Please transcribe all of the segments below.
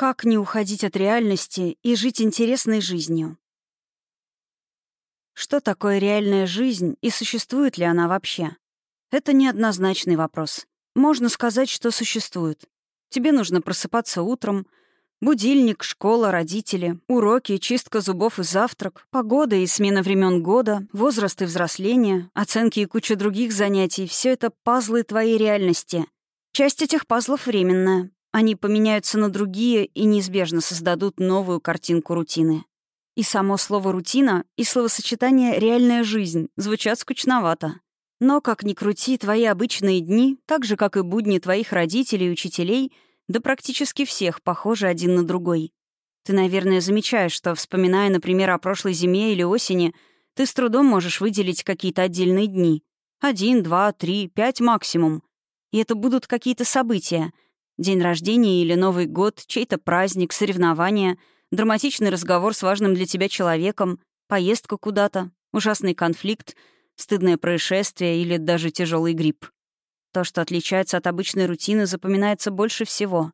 Как не уходить от реальности и жить интересной жизнью? Что такое реальная жизнь и существует ли она вообще? Это неоднозначный вопрос. Можно сказать, что существует. Тебе нужно просыпаться утром, будильник, школа, родители, уроки, чистка зубов и завтрак, погода и смена времен года, возраст и взросление, оценки и куча других занятий — все это пазлы твоей реальности. Часть этих пазлов временная, они поменяются на другие и неизбежно создадут новую картинку рутины. И само слово «рутина» и словосочетание «реальная жизнь» звучат скучновато. Но, как ни крути, твои обычные дни, так же, как и будни твоих родителей и учителей, да практически всех похожи один на другой. Ты, наверное, замечаешь, что, вспоминая, например, о прошлой зиме или осени, ты с трудом можешь выделить какие-то отдельные дни. Один, два, три, пять максимум. И это будут какие-то события — День рождения или Новый год, чей-то праздник, соревнования, драматичный разговор с важным для тебя человеком, поездка куда-то, ужасный конфликт, стыдное происшествие или даже тяжелый грипп. То, что отличается от обычной рутины, запоминается больше всего.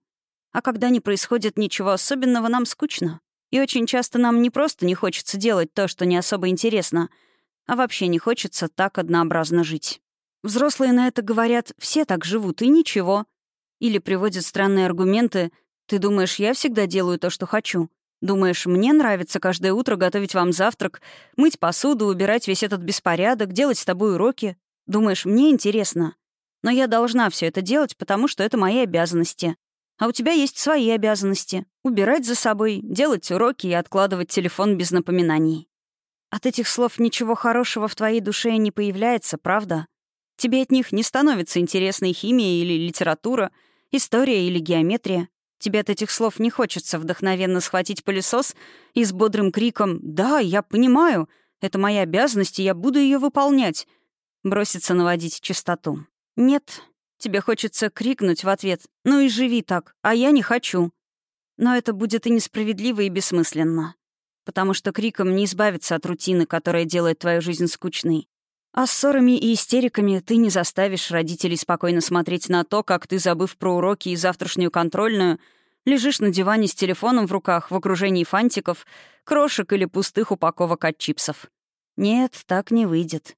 А когда не происходит ничего особенного, нам скучно. И очень часто нам не просто не хочется делать то, что не особо интересно, а вообще не хочется так однообразно жить. Взрослые на это говорят «все так живут, и ничего», или приводит странные аргументы «Ты думаешь, я всегда делаю то, что хочу? Думаешь, мне нравится каждое утро готовить вам завтрак, мыть посуду, убирать весь этот беспорядок, делать с тобой уроки? Думаешь, мне интересно? Но я должна все это делать, потому что это мои обязанности. А у тебя есть свои обязанности. Убирать за собой, делать уроки и откладывать телефон без напоминаний. От этих слов ничего хорошего в твоей душе не появляется, правда? Тебе от них не становится интересной химия или литература — история или геометрия. Тебе от этих слов не хочется вдохновенно схватить пылесос и с бодрым криком «Да, я понимаю, это моя обязанность, и я буду ее выполнять», броситься наводить чистоту. Нет, тебе хочется крикнуть в ответ «Ну и живи так, а я не хочу». Но это будет и несправедливо, и бессмысленно. Потому что криком не избавиться от рутины, которая делает твою жизнь скучной. А ссорами и истериками ты не заставишь родителей спокойно смотреть на то, как ты, забыв про уроки и завтрашнюю контрольную, лежишь на диване с телефоном в руках в окружении фантиков, крошек или пустых упаковок от чипсов. Нет, так не выйдет.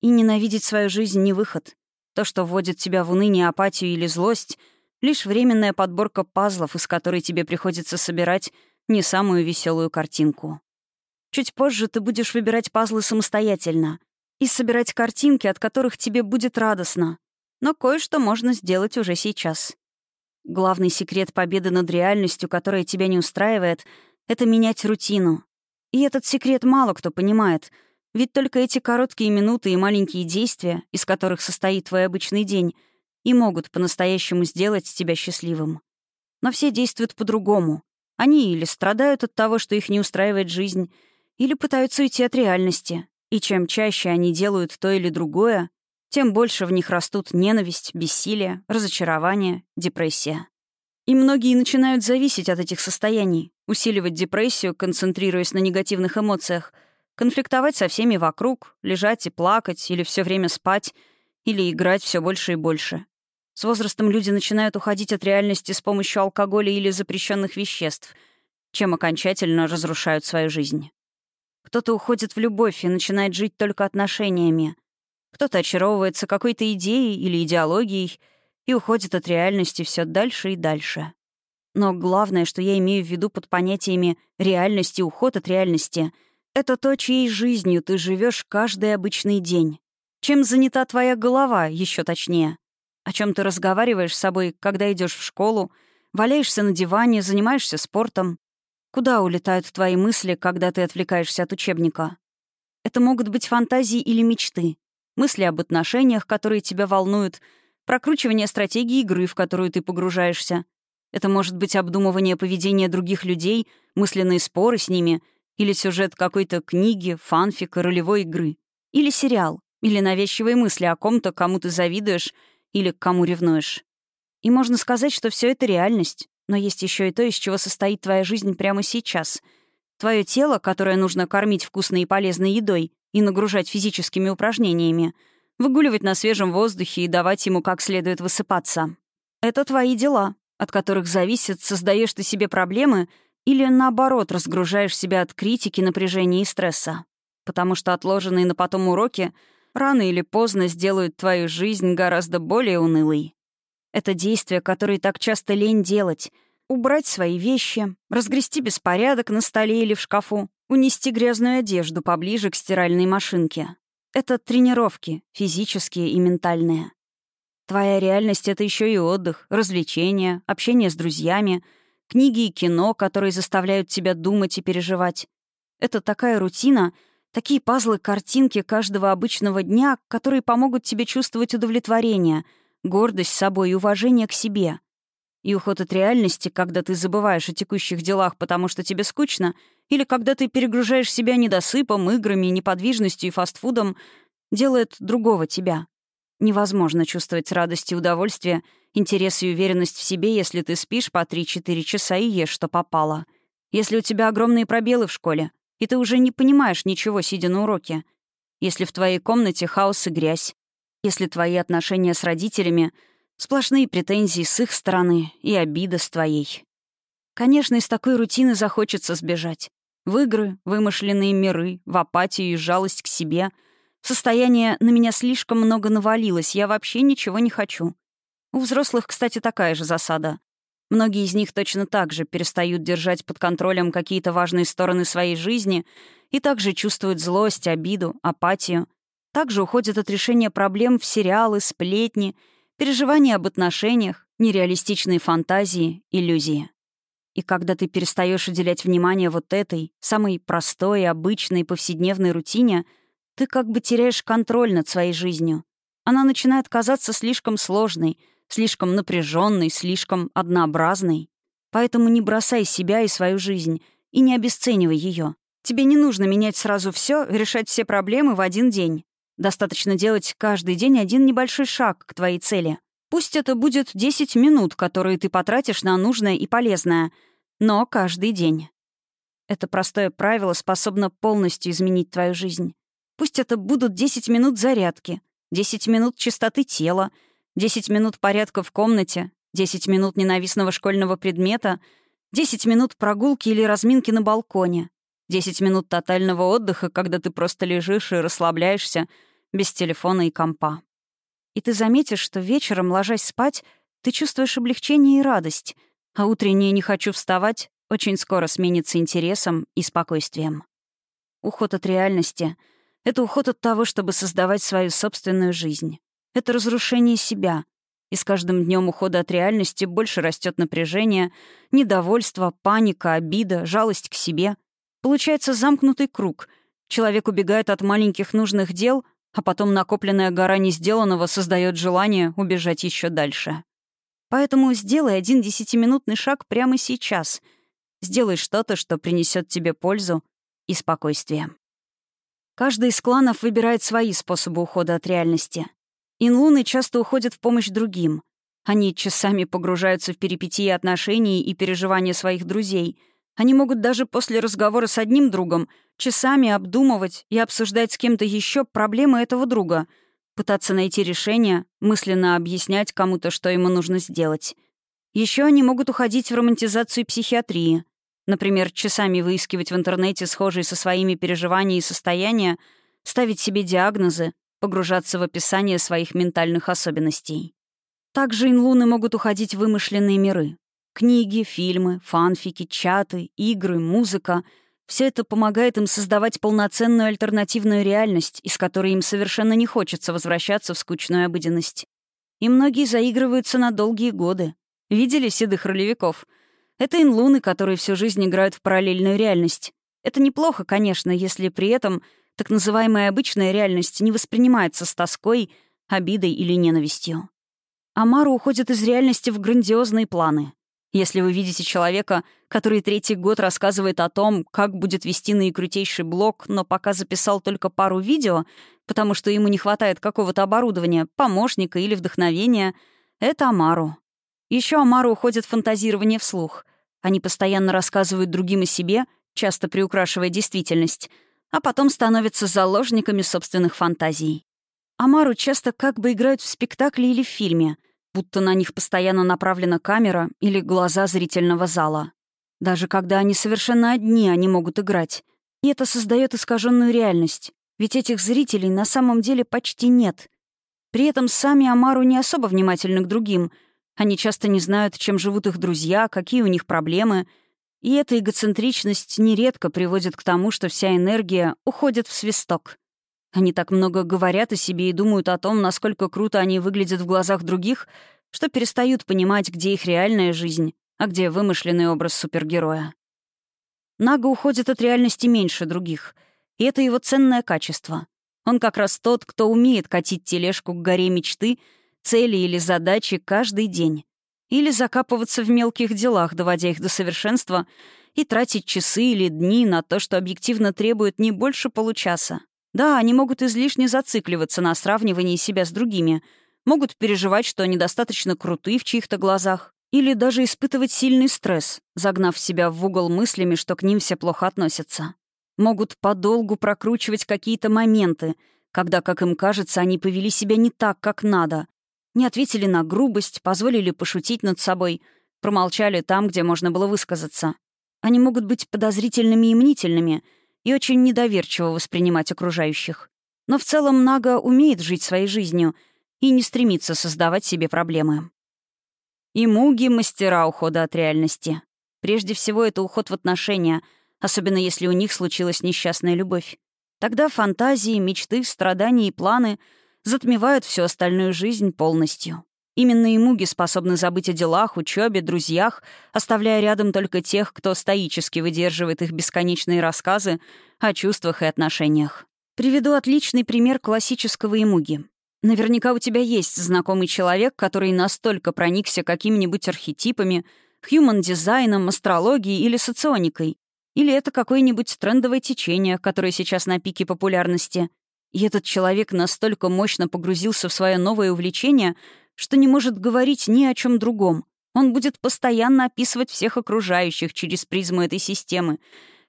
И ненавидеть свою жизнь не выход. То, что вводит тебя в уныние, апатию или злость — лишь временная подборка пазлов, из которой тебе приходится собирать не самую веселую картинку. Чуть позже ты будешь выбирать пазлы самостоятельно — и собирать картинки, от которых тебе будет радостно. Но кое-что можно сделать уже сейчас. Главный секрет победы над реальностью, которая тебя не устраивает, — это менять рутину. И этот секрет мало кто понимает, ведь только эти короткие минуты и маленькие действия, из которых состоит твой обычный день, и могут по-настоящему сделать тебя счастливым. Но все действуют по-другому. Они или страдают от того, что их не устраивает жизнь, или пытаются уйти от реальности, и чем чаще они делают то или другое, тем больше в них растут ненависть, бессилие, разочарование, депрессия. И многие начинают зависеть от этих состояний, усиливать депрессию, концентрируясь на негативных эмоциях, конфликтовать со всеми вокруг, лежать и плакать, или все время спать, или играть все больше и больше. С возрастом люди начинают уходить от реальности с помощью алкоголя или запрещенных веществ, чем окончательно разрушают свою жизнь. Кто-то уходит в любовь и начинает жить только отношениями. Кто-то очаровывается какой-то идеей или идеологией и уходит от реальности все дальше и дальше. Но главное, что я имею в виду под понятиями реальности и уход от реальности, это то, чьей жизнью ты живешь каждый обычный день. Чем занята твоя голова, еще точнее. О чем ты разговариваешь с собой, когда идешь в школу, валяешься на диване, занимаешься спортом. Куда улетают твои мысли, когда ты отвлекаешься от учебника? Это могут быть фантазии или мечты, мысли об отношениях, которые тебя волнуют, прокручивание стратегии игры, в которую ты погружаешься. Это может быть обдумывание поведения других людей, мысленные споры с ними, или сюжет какой-то книги, фанфика, ролевой игры. Или сериал, или навязчивые мысли о ком-то, кому ты завидуешь или к кому ревнуешь. И можно сказать, что все это реальность, но есть еще и то, из чего состоит твоя жизнь прямо сейчас. Твое тело, которое нужно кормить вкусной и полезной едой и нагружать физическими упражнениями, выгуливать на свежем воздухе и давать ему как следует высыпаться. Это твои дела. от которых зависит, создаешь ты себе проблемы или, наоборот, разгружаешь себя от критики, напряжения и стресса. Потому что отложенные на потом уроки рано или поздно сделают твою жизнь гораздо более унылой. Это действия, которые так часто лень делать. Убрать свои вещи, разгрести беспорядок на столе или в шкафу, унести грязную одежду поближе к стиральной машинке. Это тренировки, физические и ментальные. Твоя реальность — это еще и отдых, развлечения, общение с друзьями, книги и кино, которые заставляют тебя думать и переживать. Это такая рутина, такие пазлы-картинки каждого обычного дня, которые помогут тебе чувствовать удовлетворение, гордость собой и уважение к себе. И уход от реальности, когда ты забываешь о текущих делах, потому что тебе скучно, или когда ты перегружаешь себя недосыпом, играми, неподвижностью и фастфудом, делает другого тебя. Невозможно чувствовать радость и удовольствие, интерес и уверенность в себе, если ты спишь по 3-4 часа и ешь, что попало. Если у тебя огромные пробелы в школе, и ты уже не понимаешь ничего, сидя на уроке. Если в твоей комнате хаос и грязь. Если твои отношения с родителями Сплошные претензии с их стороны и обида с твоей. Конечно, из такой рутины захочется сбежать. В игры, вымышленные миры, в апатию и жалость к себе. Состояние «на меня слишком много навалилось, я вообще ничего не хочу». У взрослых, кстати, такая же засада. Многие из них точно так же перестают держать под контролем какие-то важные стороны своей жизни и также чувствуют злость, обиду, апатию. Также уходят от решения проблем в сериалы, сплетни — переживания об отношениях, нереалистичные фантазии, иллюзии. И когда ты перестаешь уделять внимание вот этой, самой простой, обычной, повседневной рутине, ты как бы теряешь контроль над своей жизнью. Она начинает казаться слишком сложной, слишком напряженной, слишком однообразной. Поэтому не бросай себя и свою жизнь, и не обесценивай ее. Тебе не нужно менять сразу все, решать все проблемы в один день. Достаточно делать каждый день один небольшой шаг к твоей цели. Пусть это будет 10 минут, которые ты потратишь на нужное и полезное, но каждый день. Это простое правило способно полностью изменить твою жизнь. Пусть это будут 10 минут зарядки, 10 минут чистоты тела, 10 минут порядка в комнате, 10 минут ненавистного школьного предмета, 10 минут прогулки или разминки на балконе, 10 минут тотального отдыха, когда ты просто лежишь и расслабляешься — без телефона и компа. И ты заметишь, что вечером, ложась спать, ты чувствуешь облегчение и радость, а утреннее «не хочу вставать» очень скоро сменится интересом и спокойствием. Уход от реальности — это уход от того, чтобы создавать свою собственную жизнь. Это разрушение себя. И с каждым днем ухода от реальности больше растет напряжение, недовольство, паника, обида, жалость к себе. Получается замкнутый круг. Человек убегает от маленьких нужных дел — а потом накопленная гора несделанного создает желание убежать еще дальше. Поэтому сделай один десятиминутный шаг прямо сейчас. Сделай что-то, что принесет тебе пользу и спокойствие. Каждый из кланов выбирает свои способы ухода от реальности. Инлуны часто уходят в помощь другим. Они часами погружаются в перипетии отношений и переживания своих друзей — они могут даже после разговора с одним другом часами обдумывать и обсуждать с кем-то еще проблемы этого друга, пытаться найти решение, мысленно объяснять кому-то, что ему нужно сделать. Еще они могут уходить в романтизацию психиатрии. Например, часами выискивать в интернете схожие со своими переживания и состояния, ставить себе диагнозы, погружаться в описание своих ментальных особенностей. Также инлуны могут уходить в вымышленные миры, Книги, фильмы, фанфики, чаты, игры, музыка — все это помогает им создавать полноценную альтернативную реальность, из которой им совершенно не хочется возвращаться в скучную обыденность. И многие заигрываются на долгие годы. Видели седых ролевиков? Это инлуны, которые всю жизнь играют в параллельную реальность. Это неплохо, конечно, если при этом так называемая обычная реальность не воспринимается с тоской, обидой или ненавистью. Амару уходит из реальности в грандиозные планы. Если вы видите человека, который третий год рассказывает о том, как будет вести наикрутейший блог, но пока записал только пару видео, потому что ему не хватает какого-то оборудования, помощника или вдохновения, это Амару. Еще Амару уходит фантазирование вслух. Они постоянно рассказывают другим о себе, часто приукрашивая действительность, а потом становятся заложниками собственных фантазий. Амару часто как бы играют в спектакле или в фильме — будто на них постоянно направлена камера или глаза зрительного зала. Даже когда они совершенно одни, они могут играть. И это создает искаженную реальность. Ведь этих зрителей на самом деле почти нет. При этом сами Амару не особо внимательны к другим. Они часто не знают, чем живут их друзья, какие у них проблемы. И эта эгоцентричность нередко приводит к тому, что вся энергия уходит в свисток. Они так много говорят о себе и думают о том, насколько круто они выглядят в глазах других, что перестают понимать, где их реальная жизнь, а где вымышленный образ супергероя. Нага уходит от реальности меньше других, и это его ценное качество. Он как раз тот, кто умеет катить тележку к горе мечты, цели или задачи каждый день. Или закапываться в мелких делах, доводя их до совершенства, и тратить часы или дни на то, что объективно требует не больше получаса. Да, они могут излишне зацикливаться на сравнивании себя с другими, могут переживать, что они достаточно круты в чьих-то глазах, или даже испытывать сильный стресс, загнав себя в угол мыслями, что к ним все плохо относятся. Могут подолгу прокручивать какие-то моменты, когда, как им кажется, они повели себя не так, как надо. Не ответили на грубость, позволили пошутить над собой, промолчали там, где можно было высказаться. Они могут быть подозрительными и мнительными — и очень недоверчиво воспринимать окружающих. Но в целом Нага умеет жить своей жизнью и не стремится создавать себе проблемы. И Муги — мастера ухода от реальности. Прежде всего, это уход в отношения, особенно если у них случилась несчастная любовь. Тогда фантазии, мечты, страдания и планы затмевают всю остальную жизнь полностью. Именно и муги способны забыть о делах, учебе, друзьях, оставляя рядом только тех, кто стоически выдерживает их бесконечные рассказы о чувствах и отношениях. Приведу отличный пример классического имуги. Наверняка у тебя есть знакомый человек, который настолько проникся какими-нибудь архетипами, хьюман-дизайном, астрологией или соционикой. Или это какое-нибудь трендовое течение, которое сейчас на пике популярности. И этот человек настолько мощно погрузился в свое новое увлечение, что не может говорить ни о чем другом. Он будет постоянно описывать всех окружающих через призму этой системы.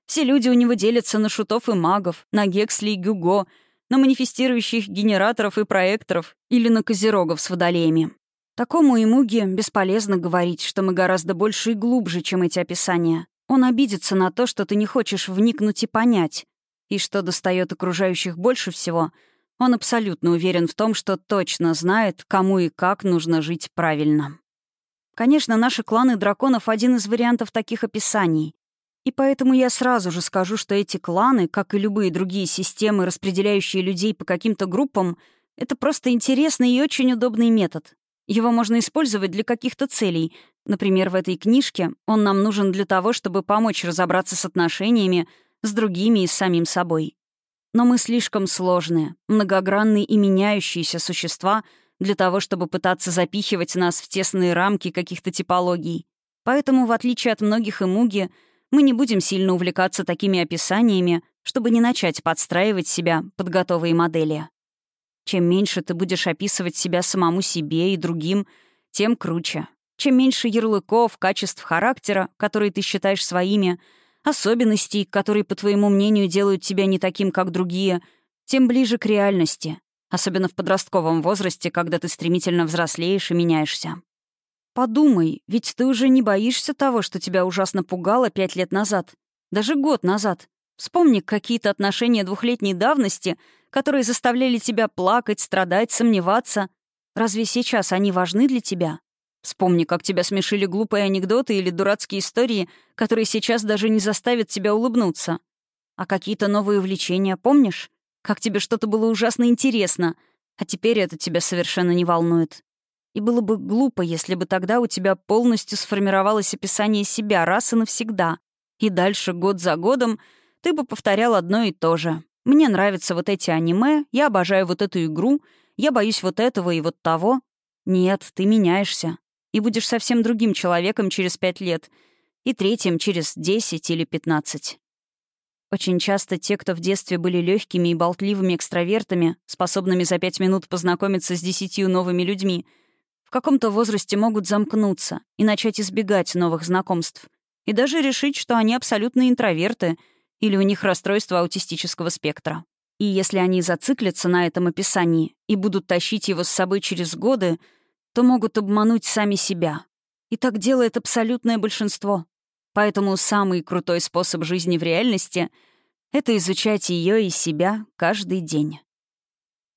Все люди у него делятся на шутов и магов, на Гексли и Гюго, на манифестирующих генераторов и проекторов или на козерогов с водолеями. Такому и Муге бесполезно говорить, что мы гораздо больше и глубже, чем эти описания. Он обидится на то, что ты не хочешь вникнуть и понять. И что достает окружающих больше всего — он абсолютно уверен в том, что точно знает, кому и как нужно жить правильно. Конечно, наши кланы драконов — один из вариантов таких описаний. И поэтому я сразу же скажу, что эти кланы, как и любые другие системы, распределяющие людей по каким-то группам, это просто интересный и очень удобный метод. Его можно использовать для каких-то целей. Например, в этой книжке он нам нужен для того, чтобы помочь разобраться с отношениями с другими и с самим собой. Но мы слишком сложные, многогранные и меняющиеся существа для того, чтобы пытаться запихивать нас в тесные рамки каких-то типологий. Поэтому, в отличие от многих эмуги, мы не будем сильно увлекаться такими описаниями, чтобы не начать подстраивать себя под готовые модели. Чем меньше ты будешь описывать себя самому себе и другим, тем круче. Чем меньше ярлыков, качеств характера, которые ты считаешь своими — особенностей, которые, по твоему мнению, делают тебя не таким, как другие, тем ближе к реальности, особенно в подростковом возрасте, когда ты стремительно взрослеешь и меняешься. Подумай, ведь ты уже не боишься того, что тебя ужасно пугало пять лет назад, даже год назад. Вспомни какие-то отношения двухлетней давности, которые заставляли тебя плакать, страдать, сомневаться. Разве сейчас они важны для тебя? Вспомни, как тебя смешили глупые анекдоты или дурацкие истории, которые сейчас даже не заставят тебя улыбнуться. А какие-то новые увлечения, помнишь? Как тебе что-то было ужасно интересно, а теперь это тебя совершенно не волнует. И было бы глупо, если бы тогда у тебя полностью сформировалось описание себя раз и навсегда. И дальше, год за годом, ты бы повторял одно и то же. Мне нравятся вот эти аниме, я обожаю вот эту игру, я боюсь вот этого и вот того. Нет, ты меняешься и будешь совсем другим человеком через пять лет, и третьим через десять или пятнадцать. Очень часто те, кто в детстве были легкими и болтливыми экстравертами, способными за пять минут познакомиться с десятью новыми людьми, в каком-то возрасте могут замкнуться и начать избегать новых знакомств, и даже решить, что они абсолютно интроверты или у них расстройство аутистического спектра. И если они зациклятся на этом описании и будут тащить его с собой через годы, то могут обмануть сами себя. И так делает абсолютное большинство. Поэтому самый крутой способ жизни в реальности — это изучать ее и себя каждый день.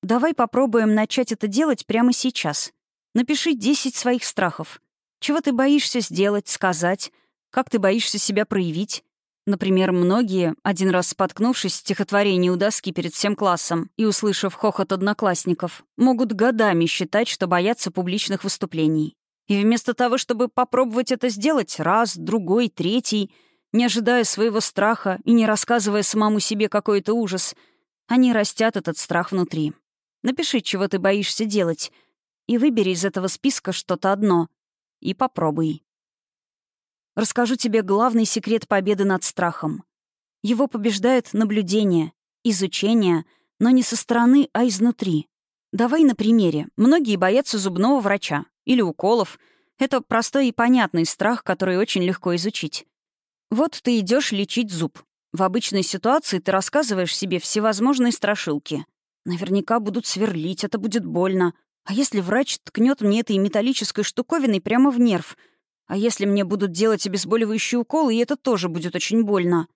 Давай попробуем начать это делать прямо сейчас. Напиши 10 своих страхов. Чего ты боишься сделать, сказать, как ты боишься себя проявить. Например, многие, один раз споткнувшись в стихотворении у доски перед всем классом и услышав хохот одноклассников, могут годами считать, что боятся публичных выступлений. И вместо того, чтобы попробовать это сделать раз, другой, третий, не ожидая своего страха и не рассказывая самому себе какой-то ужас, они растят этот страх внутри. Напиши, чего ты боишься делать, и выбери из этого списка что-то одно. И попробуй. Расскажу тебе главный секрет победы над страхом. Его побеждает наблюдение, изучение, но не со стороны, а изнутри. Давай на примере. Многие боятся зубного врача или уколов. Это простой и понятный страх, который очень легко изучить. Вот ты идешь лечить зуб. В обычной ситуации ты рассказываешь себе всевозможные страшилки. Наверняка будут сверлить, это будет больно. А если врач ткнет мне этой металлической штуковиной прямо в нерв? А если мне будут делать обезболивающий укол, и это тоже будет очень больно?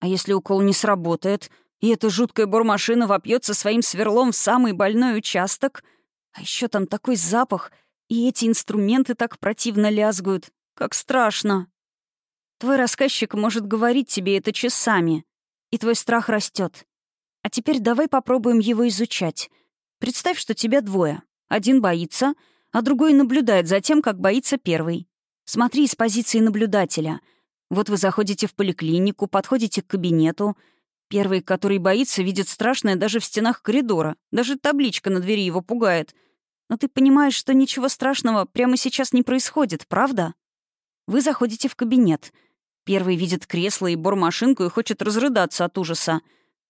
А если укол не сработает, и эта жуткая бормашина вопьется своим сверлом в самый больной участок? А еще там такой запах — и эти инструменты так противно лязгают. Как страшно. Твой рассказчик может говорить тебе это часами, и твой страх растет. А теперь давай попробуем его изучать. Представь, что тебя двое. Один боится, а другой наблюдает за тем, как боится первый. Смотри из позиции наблюдателя. Вот вы заходите в поликлинику, подходите к кабинету. Первый, который боится, видит страшное даже в стенах коридора. Даже табличка на двери его пугает — но ты понимаешь, что ничего страшного прямо сейчас не происходит, правда? Вы заходите в кабинет. Первый видит кресло и бормашинку и хочет разрыдаться от ужаса.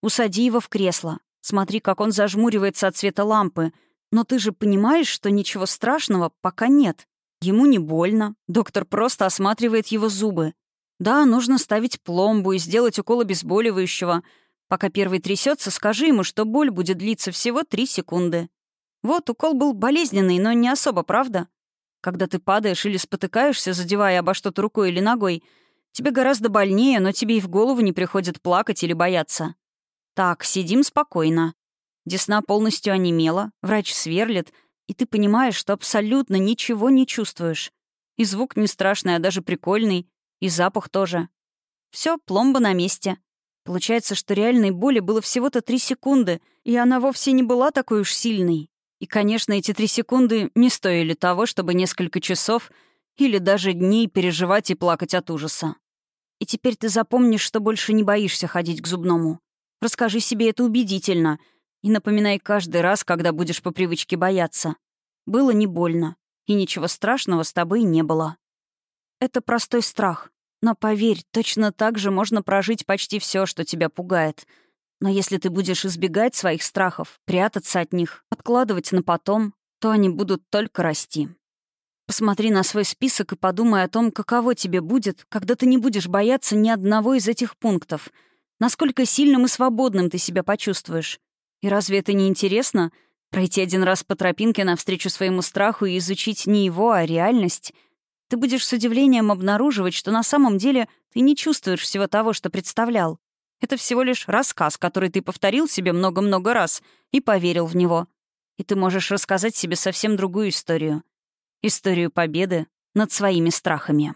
Усади его в кресло. Смотри, как он зажмуривается от света лампы. Но ты же понимаешь, что ничего страшного пока нет. Ему не больно. Доктор просто осматривает его зубы. Да, нужно ставить пломбу и сделать укол обезболивающего. Пока первый трясется, скажи ему, что боль будет длиться всего три секунды. Вот, укол был болезненный, но не особо, правда? Когда ты падаешь или спотыкаешься, задевая обо что-то рукой или ногой, тебе гораздо больнее, но тебе и в голову не приходит плакать или бояться. Так, сидим спокойно. Десна полностью онемела, врач сверлит, и ты понимаешь, что абсолютно ничего не чувствуешь. И звук не страшный, а даже прикольный, и запах тоже. Все, пломба на месте. Получается, что реальной боли было всего-то три секунды, и она вовсе не была такой уж сильной. И, конечно, эти три секунды не стоили того, чтобы несколько часов или даже дней переживать и плакать от ужаса. И теперь ты запомнишь, что больше не боишься ходить к зубному. Расскажи себе это убедительно и напоминай каждый раз, когда будешь по привычке бояться. Было не больно, и ничего страшного с тобой не было. Это простой страх. Но поверь, точно так же можно прожить почти все, что тебя пугает — но если ты будешь избегать своих страхов, прятаться от них, откладывать на потом, то они будут только расти. Посмотри на свой список и подумай о том, каково тебе будет, когда ты не будешь бояться ни одного из этих пунктов. Насколько сильным и свободным ты себя почувствуешь. И разве это не интересно? Пройти один раз по тропинке навстречу своему страху и изучить не его, а реальность? Ты будешь с удивлением обнаруживать, что на самом деле ты не чувствуешь всего того, что представлял. Это всего лишь рассказ, который ты повторил себе много-много раз и поверил в него. И ты можешь рассказать себе совсем другую историю. Историю победы над своими страхами.